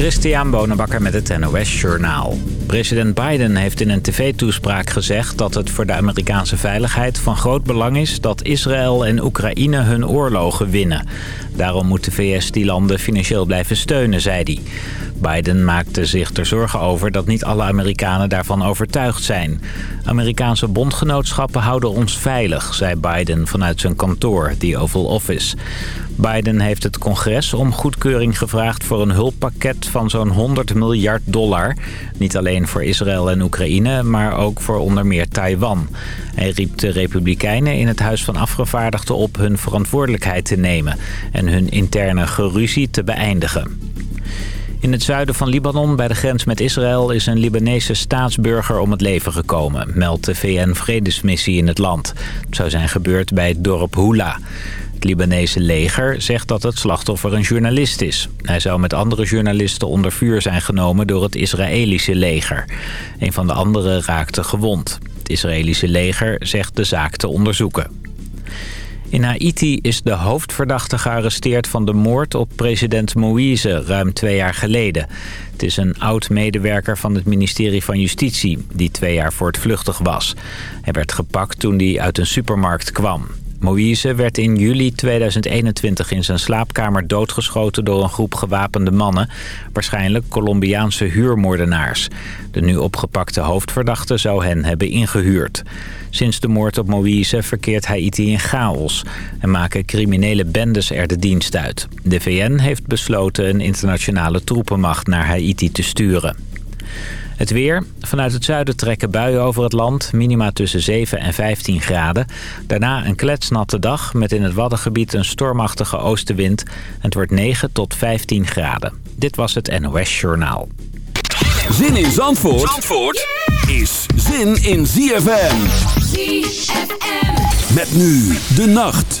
Christian Bonenbakker met het NOS Journaal. President Biden heeft in een tv-toespraak gezegd dat het voor de Amerikaanse veiligheid van groot belang is dat Israël en Oekraïne hun oorlogen winnen. Daarom moet de VS die landen financieel blijven steunen, zei hij. Biden maakte zich er zorgen over dat niet alle Amerikanen daarvan overtuigd zijn. Amerikaanse bondgenootschappen houden ons veilig, zei Biden vanuit zijn kantoor, the Oval Office. Biden heeft het congres om goedkeuring gevraagd voor een hulppakket van zo'n 100 miljard dollar. Niet alleen voor Israël en Oekraïne, maar ook voor onder meer Taiwan. Hij riep de Republikeinen in het Huis van Afgevaardigden op hun verantwoordelijkheid te nemen en hun interne geruzie te beëindigen. In het zuiden van Libanon, bij de grens met Israël... is een Libanese staatsburger om het leven gekomen... meldt de VN-vredesmissie in het land. Het zou zijn gebeurd bij het dorp Hula. Het Libanese leger zegt dat het slachtoffer een journalist is. Hij zou met andere journalisten onder vuur zijn genomen door het Israëlische leger. Een van de anderen raakte gewond. Het Israëlische leger zegt de zaak te onderzoeken. In Haiti is de hoofdverdachte gearresteerd van de moord op president Moïse ruim twee jaar geleden. Het is een oud-medewerker van het ministerie van Justitie die twee jaar voortvluchtig was. Hij werd gepakt toen hij uit een supermarkt kwam. Moïse werd in juli 2021 in zijn slaapkamer doodgeschoten door een groep gewapende mannen. Waarschijnlijk Colombiaanse huurmoordenaars. De nu opgepakte hoofdverdachte zou hen hebben ingehuurd. Sinds de moord op Moïse verkeert Haiti in chaos en maken criminele bendes er de dienst uit. De VN heeft besloten een internationale troepenmacht naar Haiti te sturen. Het weer. Vanuit het zuiden trekken buien over het land. Minima tussen 7 en 15 graden. Daarna een kletsnatte dag met in het Waddengebied een stormachtige oostenwind. Het wordt 9 tot 15 graden. Dit was het NOS Journaal. Zin in Zandvoort, Zandvoort is zin in ZFM. ZFM. Met nu de nacht.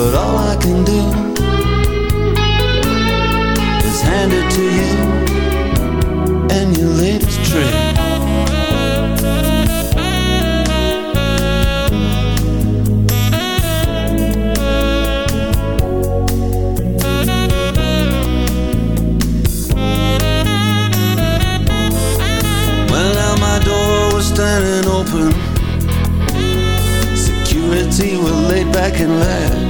But all I can do is hand it to you and your latest trick. standing open. Security were laid back and lax.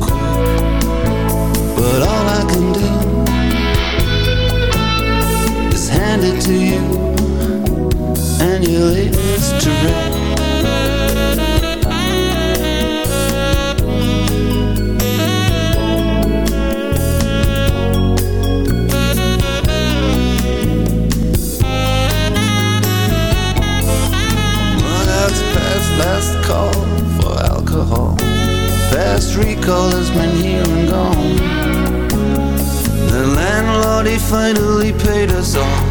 finally paid us all.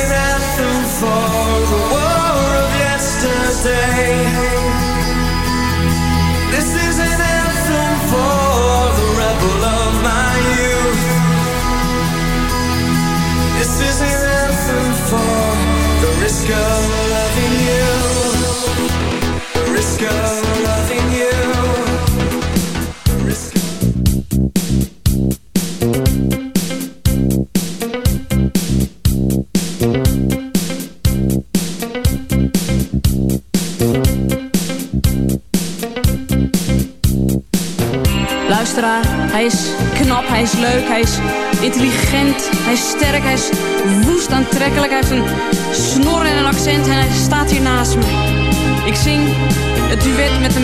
an anthem for the war of yesterday. This is an anthem for the rebel of my youth. This is an anthem for the risk of loving you. The risk of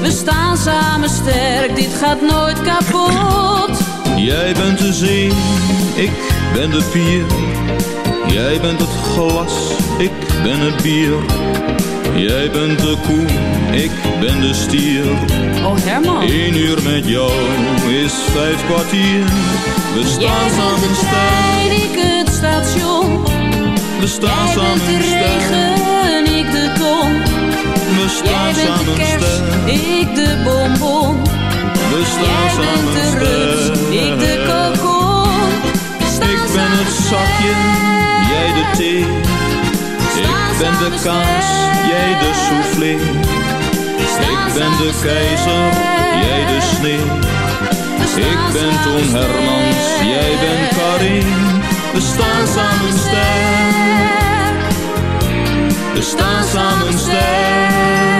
We staan samen sterk, dit gaat nooit kapot. Jij bent de zee, ik ben de pier. Jij bent het glas, ik ben het bier. Jij bent de koe, ik ben de stier. Oh Herman. Eén uur met jou is vijf kwartier. We staan Jij samen bent de trein, ik het station. We staan Jij samen bent de regen, ik de ton. We staan Jij bent samen de kerst, sterk. Ik de bonbon. We staan Jij samen bent de ik de kokon. Ik ben het zakje, jij de thee. Ik ben de kaas, jij de soufflé. Ik ben de keizer, jij de sneeuw. Ik ben Toon Hermans, jij bent Karin. We staan samen sterk. We staan samen sterk.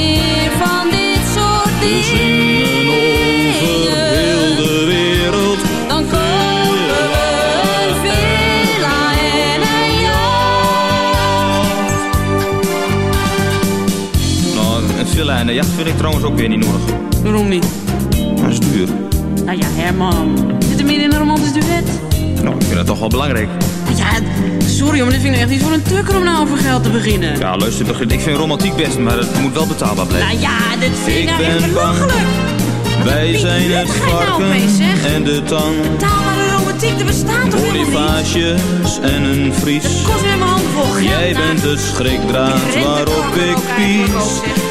een jacht vind ik trouwens ook weer niet nodig. Waarom niet? Dat is duur. Nou ja, Herman. Zit er meer in een romantisch duet? Nou, ik vind dat toch wel belangrijk. Ja, sorry, maar dit vind ik echt niet voor een tukker om nou over geld te beginnen. Ja, luister, begin- ik vind romantiek best, maar het moet wel betaalbaar blijven. Nou ja, dit vind ik, Ik nou echt belachelijk. Wij zijn het nou varken en de tang. Betaalbare romantiek, er bestaat toch helemaal niet? En een vries. Het kost weer mijn hand vol. Jij nou. bent het schrikdraad waarop ik pies.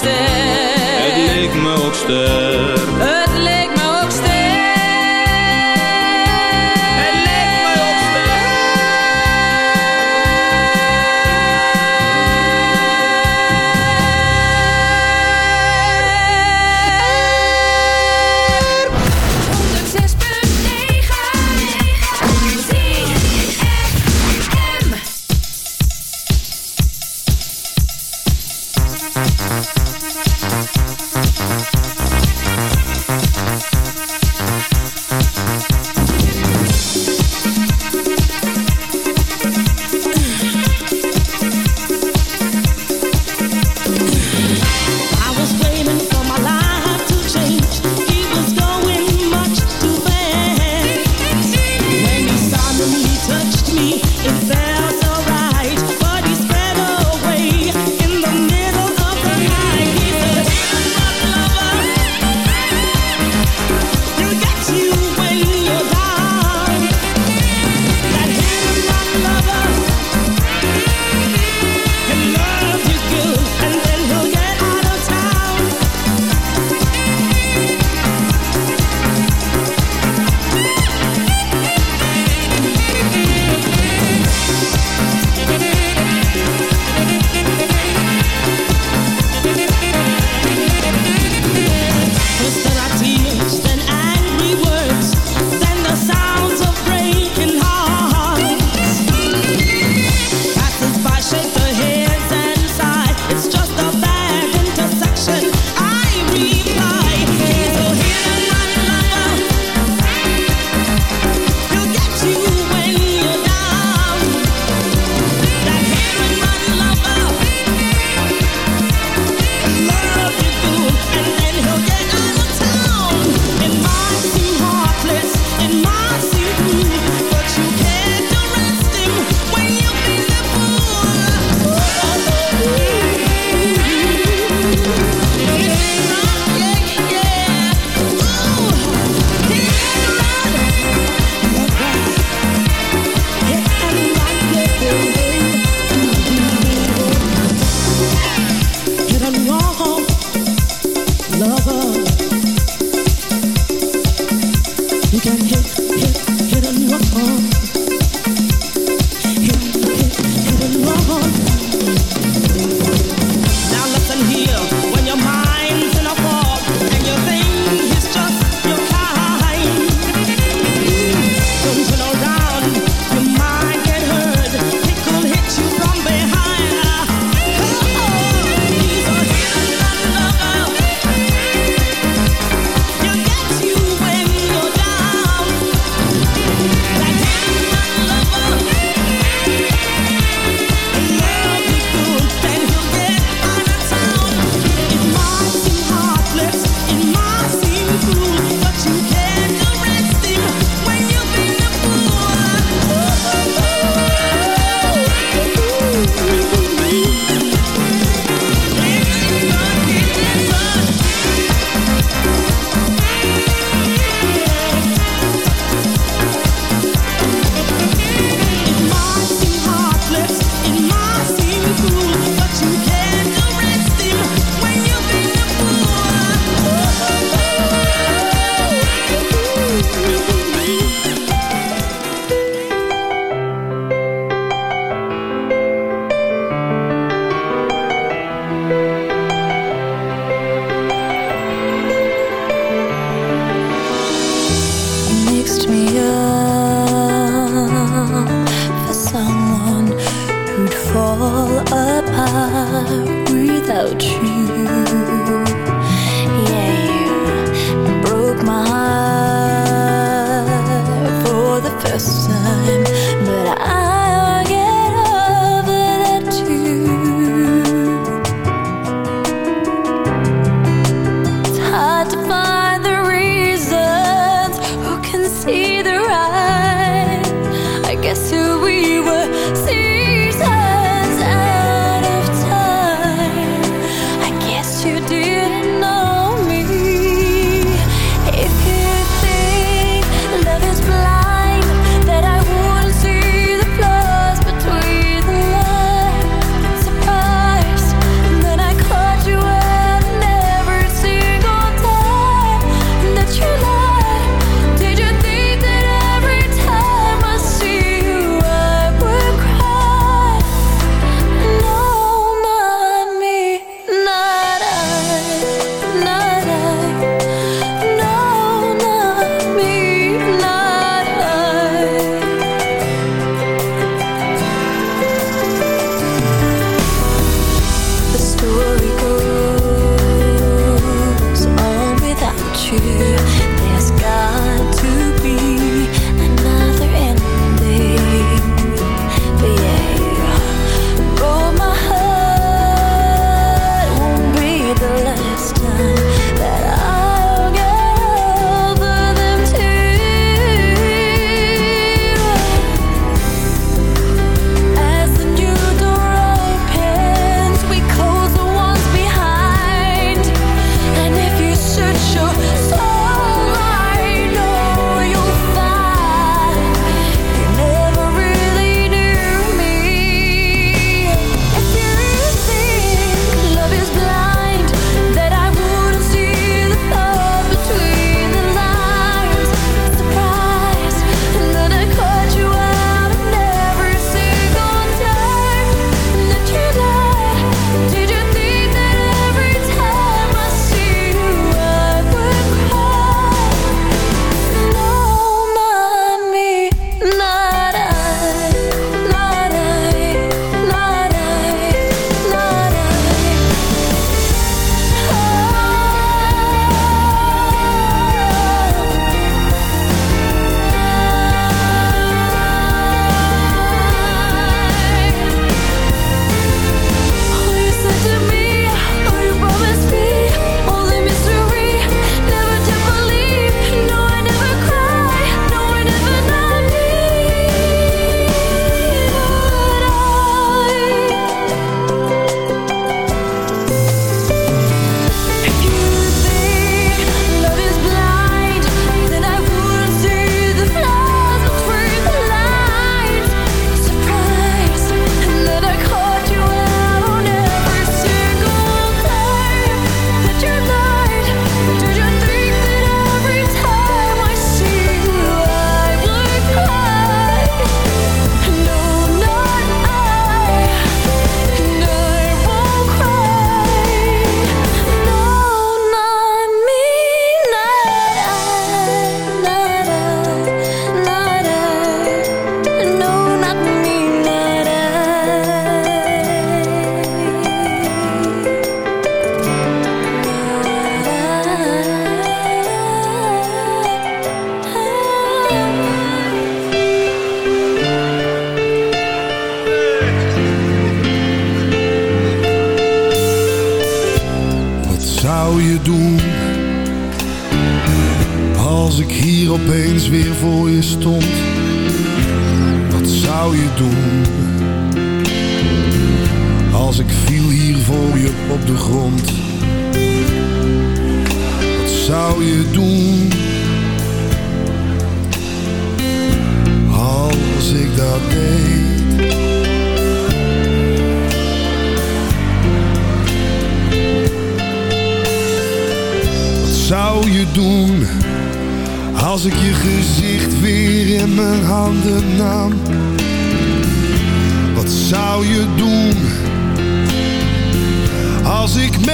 Ster. Leek me ook ster.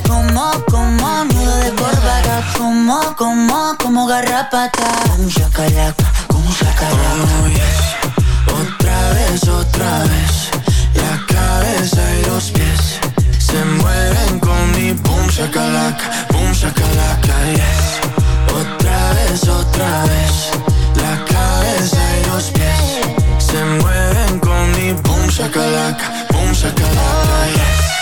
Como, como nudo de corbata. Como, como, como garrapata. Boom shakalaka. Boom shakalaka. Otra vez, otra vez La cabeza y los pies Se mueven con mi boom shakalaka Boom shakalaka, yes Otra vez, otra vez La cabeza y los pies Se mueven con mi boom shakalaka Boom shakalaka, yes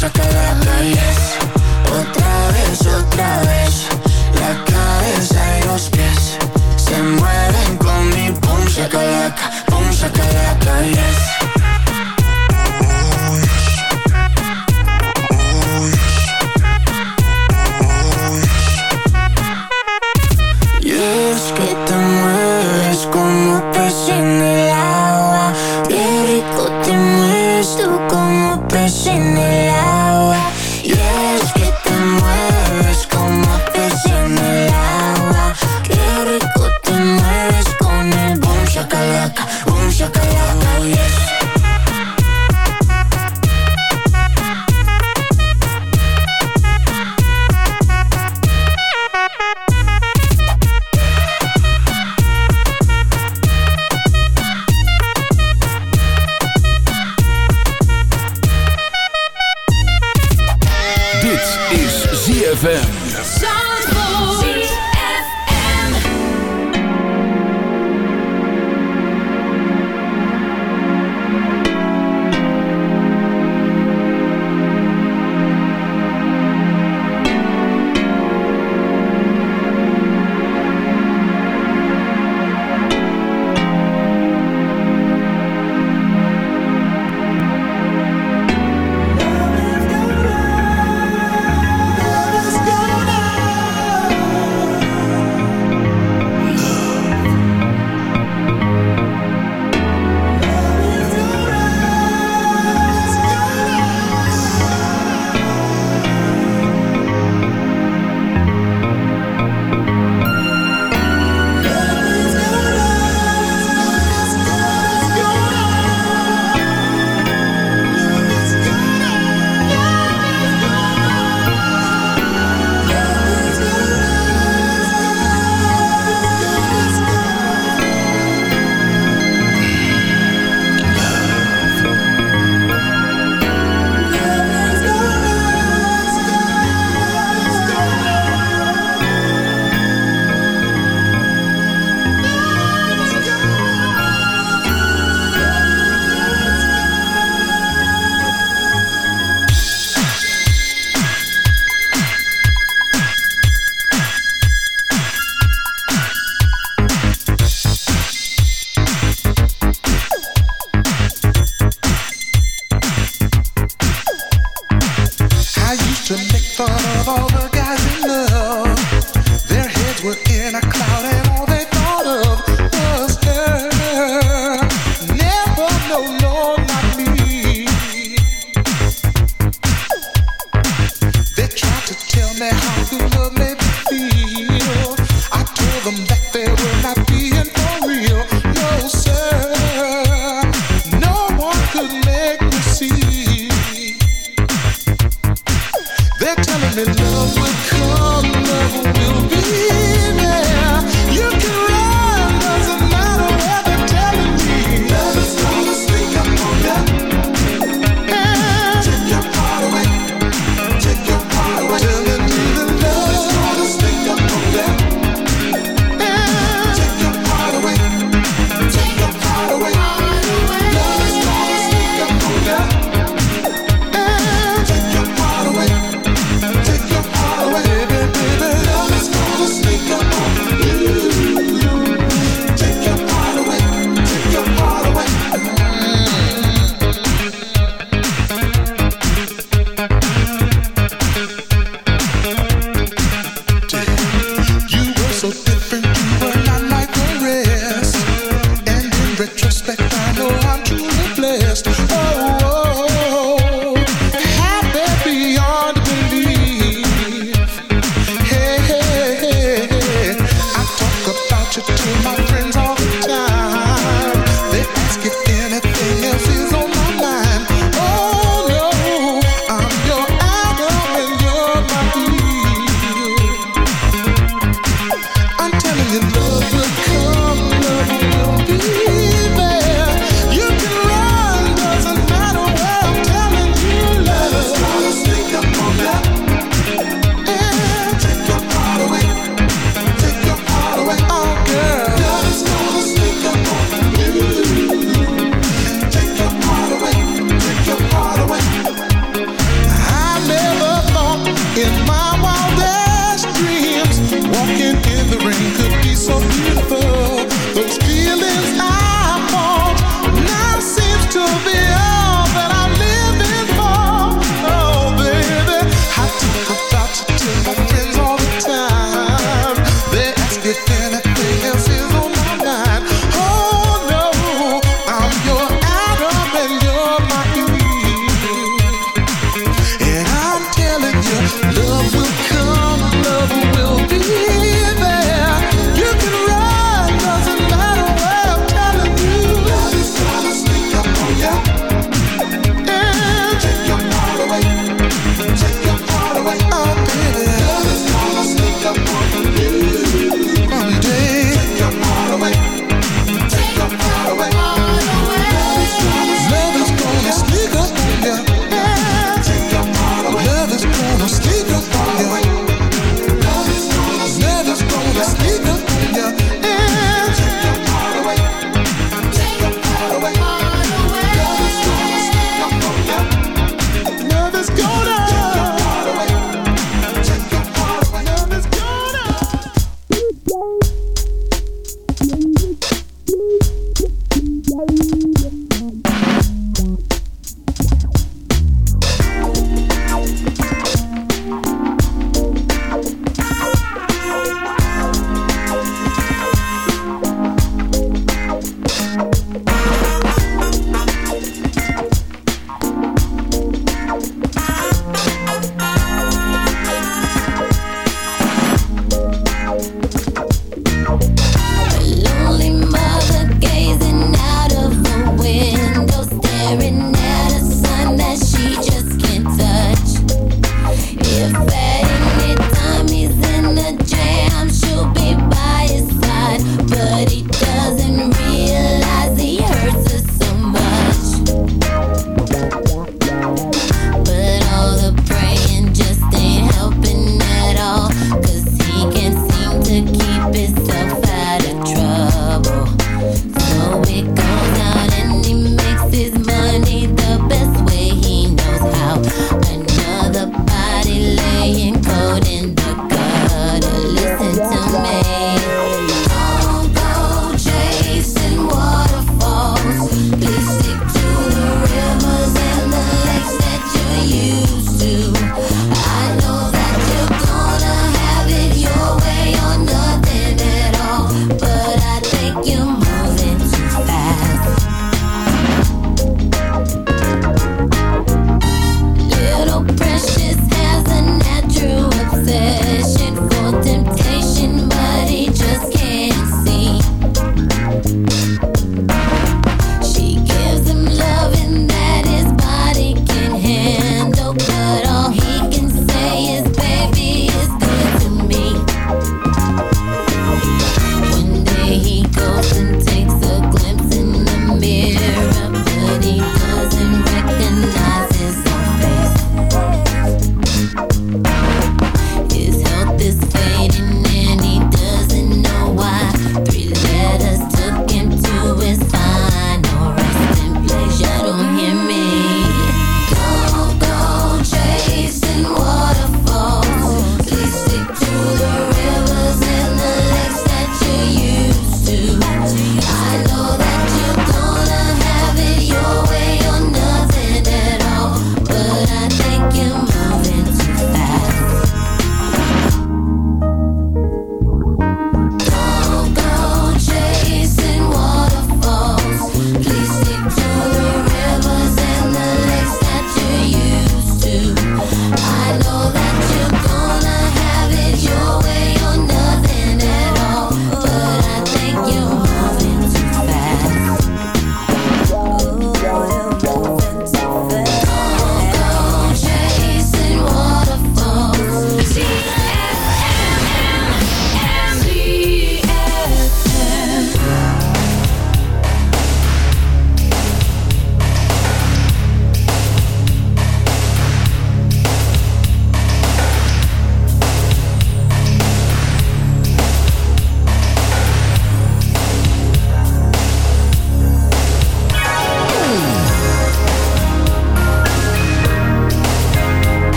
Yes Otra vez, otra vez. La cabeza y los pies Se mueven con mi boom shakalaka Boom shakalaka, yes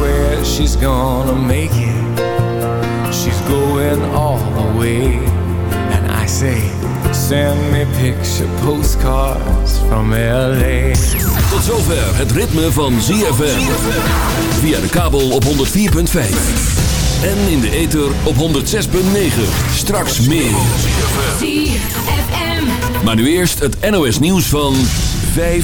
Swears she's gonna make it, she's going all the way. And I say, send me picture postcards from LA. Tot zover het ritme van ZFM. Via de kabel op 104.5. En in de ether op 106.9. Straks meer. ZFM. Maar nu eerst het NOS nieuws van 5